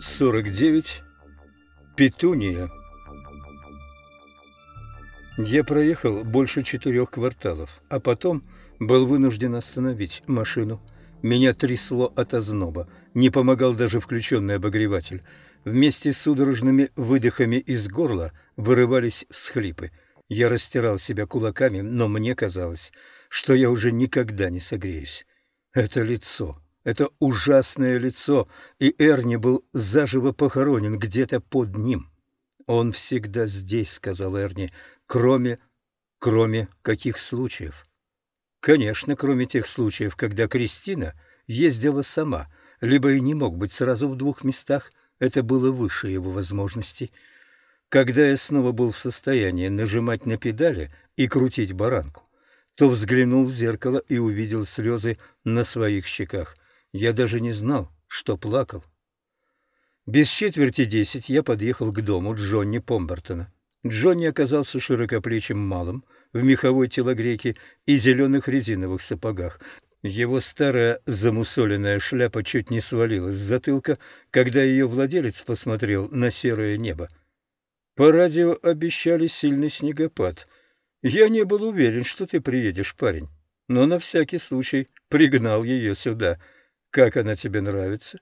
Сорок девять. Петуния. Я проехал больше четырех кварталов, а потом был вынужден остановить машину. Меня трясло от озноба, не помогал даже включенный обогреватель. Вместе с судорожными выдохами из горла вырывались всхлипы. Я растирал себя кулаками, но мне казалось, что я уже никогда не согреюсь. Это лицо, это ужасное лицо, и Эрни был заживо похоронен где-то под ним. «Он всегда здесь», — сказал Эрни, — «кроме... кроме каких случаев?» Конечно, кроме тех случаев, когда Кристина ездила сама, либо и не мог быть сразу в двух местах, это было выше его возможностей. Когда я снова был в состоянии нажимать на педали и крутить баранку, то взглянул в зеркало и увидел слезы на своих щеках. Я даже не знал, что плакал. Без четверти десять я подъехал к дому Джонни Помбертона. Джонни оказался широкоплечим малым, в меховой телогрейке и зеленых резиновых сапогах. Его старая замусоленная шляпа чуть не свалилась с затылка, когда ее владелец посмотрел на серое небо. По радио обещали сильный снегопад. Я не был уверен, что ты приедешь, парень, но на всякий случай пригнал ее сюда. Как она тебе нравится?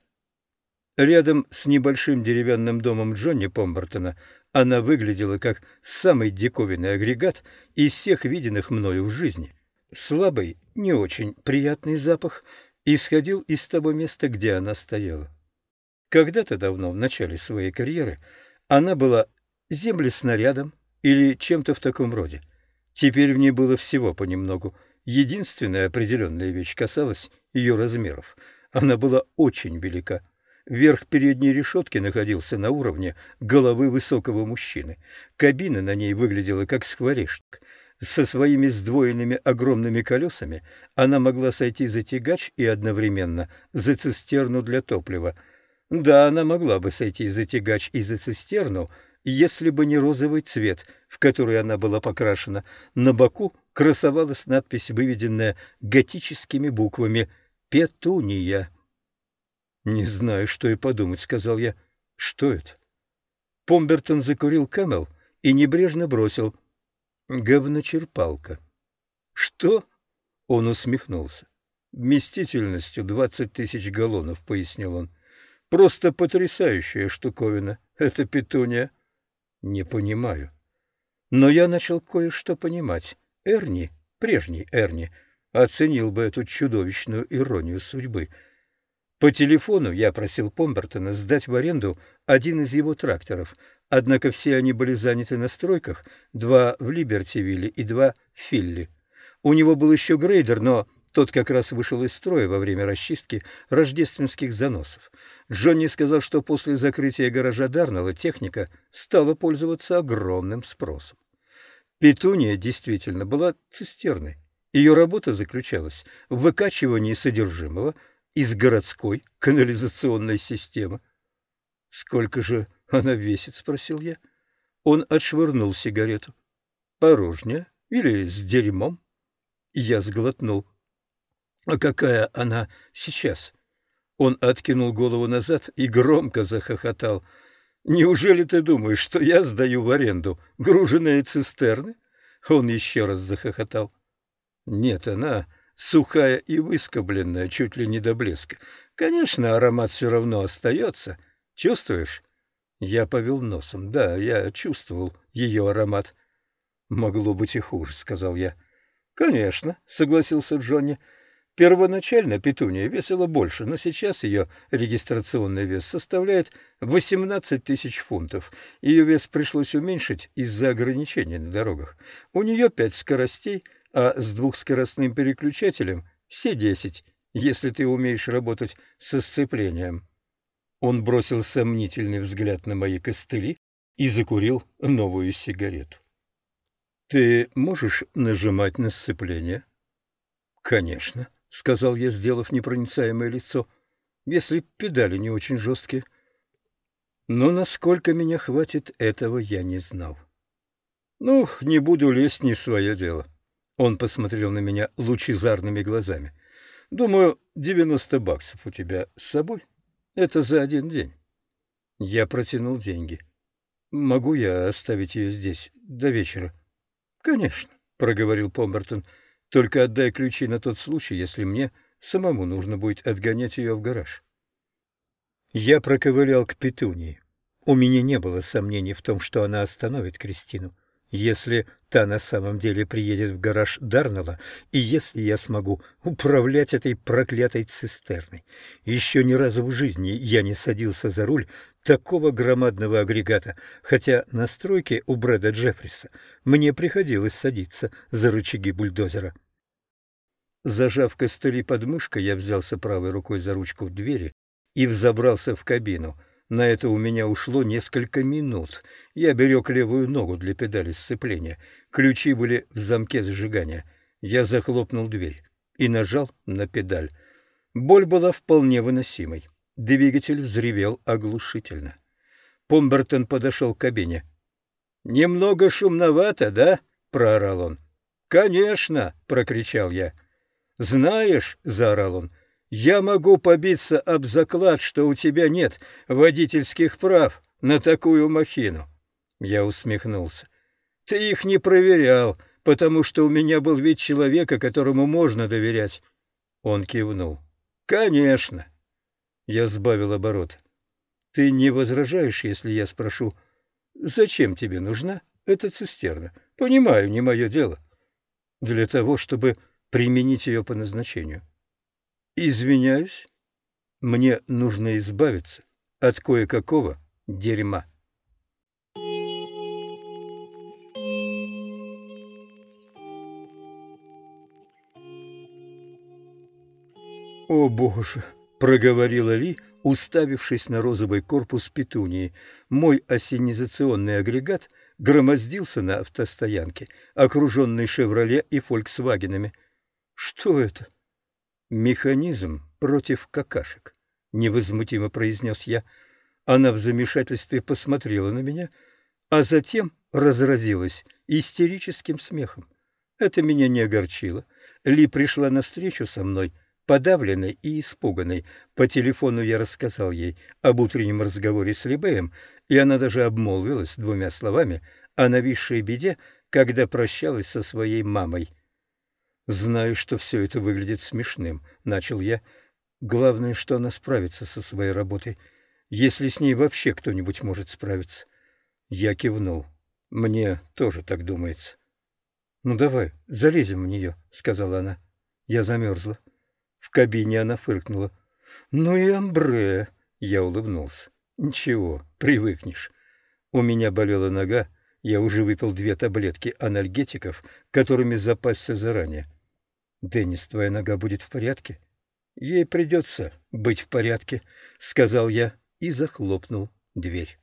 Рядом с небольшим деревянным домом Джонни Помбертона она выглядела как самый диковинный агрегат из всех виденных мною в жизни — Слабый, не очень приятный запах исходил из того места, где она стояла. Когда-то давно, в начале своей карьеры, она была землеснарядом или чем-то в таком роде. Теперь в ней было всего понемногу. Единственная определенная вещь касалась ее размеров. Она была очень велика. Верх передней решетки находился на уровне головы высокого мужчины. Кабина на ней выглядела как скворечник. Со своими сдвоенными огромными колесами она могла сойти за тягач и одновременно за цистерну для топлива. Да, она могла бы сойти за тягач и за цистерну, если бы не розовый цвет, в который она была покрашена. На боку красовалась надпись, выведенная готическими буквами «Петуния». «Не знаю, что и подумать», — сказал я. «Что это?» Помбертон закурил камел и небрежно бросил говночерпалка. Что? Он усмехнулся. Вместительностью двадцать тысяч галлонов, пояснил он. Просто потрясающая штуковина. Это петуния. Не понимаю. Но я начал кое-что понимать. Эрни, прежний Эрни, оценил бы эту чудовищную иронию судьбы. По телефону я просил Помбертона сдать в аренду один из его тракторов — Однако все они были заняты на стройках, два в Либертивилле и два в Филли. У него был еще грейдер, но тот как раз вышел из строя во время расчистки рождественских заносов. Джонни сказал, что после закрытия гаража Дарнелла техника стала пользоваться огромным спросом. Петуния действительно была цистерной. Ее работа заключалась в выкачивании содержимого из городской канализационной системы. Сколько же она весит? — спросил я. Он отшвырнул сигарету. Порожняя или с дерьмом? Я сглотнул. А какая она сейчас? Он откинул голову назад и громко захохотал. Неужели ты думаешь, что я сдаю в аренду груженные цистерны? Он еще раз захохотал. Нет, она сухая и выскобленная, чуть ли не до блеска. Конечно, аромат все равно остается. Чувствуешь? Я повел носом. Да, я чувствовал ее аромат. «Могло быть и хуже», — сказал я. «Конечно», — согласился Джонни. «Первоначально петуния весила больше, но сейчас ее регистрационный вес составляет 18 тысяч фунтов. Ее вес пришлось уменьшить из-за ограничений на дорогах. У нее пять скоростей, а с двухскоростным переключателем все десять, если ты умеешь работать со сцеплением». Он бросил сомнительный взгляд на мои костыли и закурил новую сигарету. «Ты можешь нажимать на сцепление?» «Конечно», — сказал я, сделав непроницаемое лицо. если педали не очень жесткие. Но насколько меня хватит, этого я не знал. Ну, не буду лезть не в свое дело. Он посмотрел на меня лучезарными глазами. Думаю, девяносто баксов у тебя с собой? Это за один день. Я протянул деньги. Могу я оставить ее здесь до вечера? Конечно, проговорил Помбертон. Только отдай ключи на тот случай, если мне самому нужно будет отгонять ее в гараж. Я проковылял к Петунии. У меня не было сомнений в том, что она остановит Кристину. Если та на самом деле приедет в гараж Дарнелла, и если я смогу управлять этой проклятой цистерной. Еще ни разу в жизни я не садился за руль такого громадного агрегата, хотя на стройке у Брэда Джеффриса мне приходилось садиться за рычаги бульдозера. Зажав костыли под мышкой, я взялся правой рукой за ручку двери и взобрался в кабину — на это у меня ушло несколько минут. Я берег левую ногу для педали сцепления. Ключи были в замке зажигания. Я захлопнул дверь и нажал на педаль. Боль была вполне выносимой. Двигатель взревел оглушительно. Помбертон подошел к кабине. «Немного шумновато, да?» — проорал он. «Конечно!» — прокричал я. «Знаешь!» — заорал он. Я могу побиться об заклад, что у тебя нет водительских прав на такую махину. Я усмехнулся. Ты их не проверял, потому что у меня был вид человека, которому можно доверять. Он кивнул. Конечно. Я сбавил оборот. Ты не возражаешь, если я спрошу, зачем тебе нужна эта цистерна? Понимаю, не мое дело. Для того, чтобы применить ее по назначению. Извиняюсь. Мне нужно избавиться от кое-какого дерьма. «О, Боже!» — проговорила Ли, уставившись на розовый корпус петунии. Мой осенизационный агрегат громоздился на автостоянке, окруженный «Шевроле» и «Фольксвагенами». «Что это?» «Механизм против какашек», — невозмутимо произнес я. Она в замешательстве посмотрела на меня, а затем разразилась истерическим смехом. Это меня не огорчило. Ли пришла навстречу со мной, подавленной и испуганной. По телефону я рассказал ей об утреннем разговоре с Либеем, и она даже обмолвилась двумя словами о нависшей беде, когда прощалась со своей мамой. «Знаю, что все это выглядит смешным», — начал я. «Главное, что она справится со своей работой, если с ней вообще кто-нибудь может справиться». Я кивнул. «Мне тоже так думается». «Ну давай, залезем в нее», — сказала она. Я замерзла. В кабине она фыркнула. «Ну и амбре!» — я улыбнулся. «Ничего, привыкнешь». У меня болела нога, я уже выпил две таблетки анальгетиков, которыми запасся заранее. «Деннис, твоя нога будет в порядке?» «Ей придется быть в порядке», — сказал я и захлопнул дверь.